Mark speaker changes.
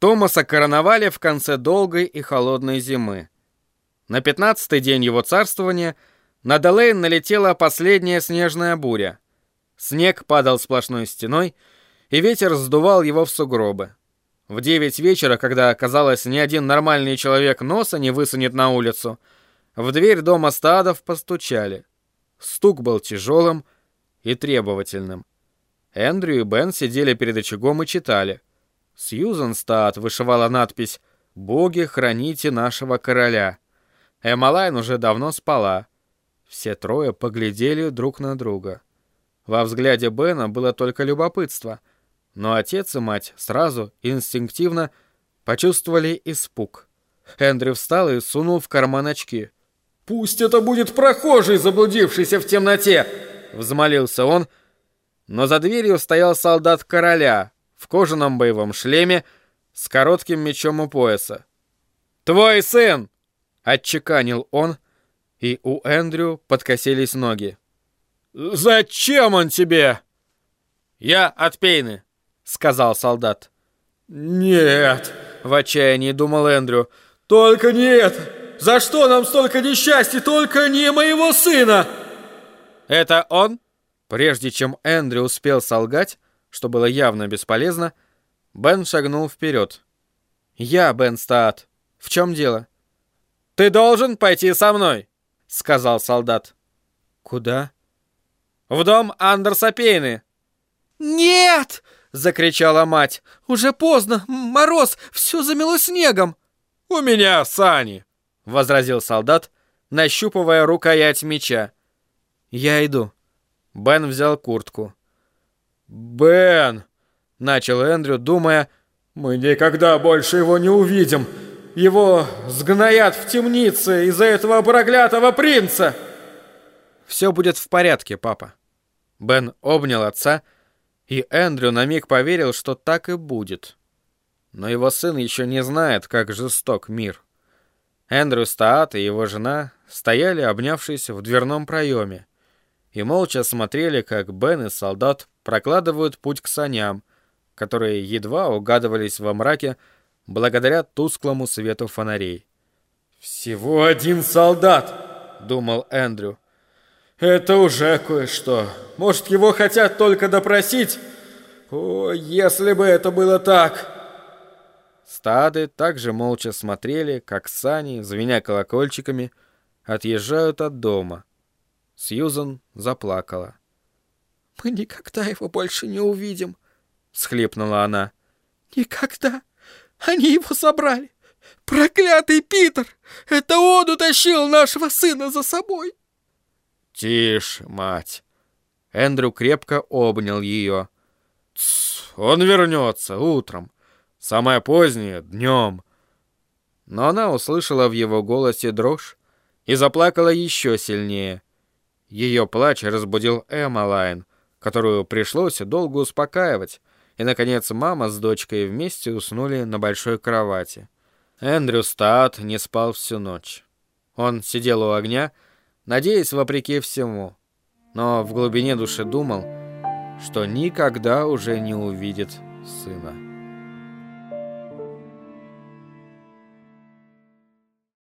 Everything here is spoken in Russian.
Speaker 1: Томаса короновали в конце долгой и холодной зимы. На пятнадцатый день его царствования на Делейн налетела последняя снежная буря. Снег падал сплошной стеной, и ветер сдувал его в сугробы. В девять вечера, когда, казалось, ни один нормальный человек носа не высунет на улицу, в дверь дома стадов постучали. Стук был тяжелым и требовательным. Эндрю и Бен сидели перед очагом и читали. Сьюзан Стад вышивала надпись «Боги, храните нашего короля». Эмалайн уже давно спала. Все трое поглядели друг на друга. Во взгляде Бена было только любопытство, но отец и мать сразу, инстинктивно, почувствовали испуг. Эндрю встал и сунул в карман очки.
Speaker 2: «Пусть это будет прохожий, заблудившийся в темноте!»
Speaker 1: — взмолился он, но за дверью стоял солдат короля в кожаном боевом шлеме с коротким мечом у пояса. «Твой сын!» — отчеканил он, и у Эндрю подкосились ноги.
Speaker 2: «Зачем он тебе?»
Speaker 1: «Я от Пейны», — сказал солдат.
Speaker 2: «Нет», —
Speaker 1: в отчаянии думал Эндрю, —
Speaker 2: «только не это! За что нам столько несчастья? Только не моего сына!»
Speaker 1: «Это он?» Прежде чем Эндрю успел солгать, что было явно бесполезно, Бен шагнул вперед. «Я Бен Стаат. В чем дело?» «Ты должен пойти со мной», — сказал солдат.
Speaker 3: «Куда?»
Speaker 1: «В дом Андерса Пейны».
Speaker 3: «Нет!» — закричала мать. «Уже поздно! Мороз! Все замело снегом!»
Speaker 2: «У меня сани!»
Speaker 1: — возразил солдат, нащупывая рукоять меча.
Speaker 3: «Я иду».
Speaker 1: Бен взял куртку.
Speaker 2: «Бен!»
Speaker 1: — начал Эндрю, думая...
Speaker 2: «Мы никогда больше его не увидим. Его сгноят в темнице из-за этого проклятого принца!»
Speaker 1: «Все будет в порядке, папа». Бен обнял отца, и Эндрю на миг поверил, что так и будет. Но его сын еще не знает, как жесток мир. Эндрю Стаат и его жена стояли, обнявшись в дверном проеме и молча смотрели, как Бен и солдат прокладывают путь к саням, которые едва угадывались во мраке благодаря тусклому свету фонарей.
Speaker 2: «Всего один солдат!» — думал Эндрю. «Это уже кое-что. Может, его хотят только допросить? О, если бы это было так!»
Speaker 1: Стады также молча смотрели, как сани, звеня колокольчиками, отъезжают от дома — Сьюзан заплакала.
Speaker 3: «Мы никогда его больше не увидим», — схлипнула она. «Никогда! Они его собрали! Проклятый Питер! Это он утащил нашего сына за собой!»
Speaker 1: «Тише, мать!» Эндрю крепко обнял ее.
Speaker 2: «Тсс, он вернется утром. Самое позднее — днем».
Speaker 1: Но она услышала в его голосе дрожь и заплакала еще сильнее — ее плач разбудил Эммалайн, которую пришлось долго успокаивать, и, наконец, мама с дочкой вместе уснули на большой кровати. Эндрю Стаат не спал всю ночь. Он сидел у огня, надеясь вопреки всему, но в глубине души думал, что никогда уже не увидит сына.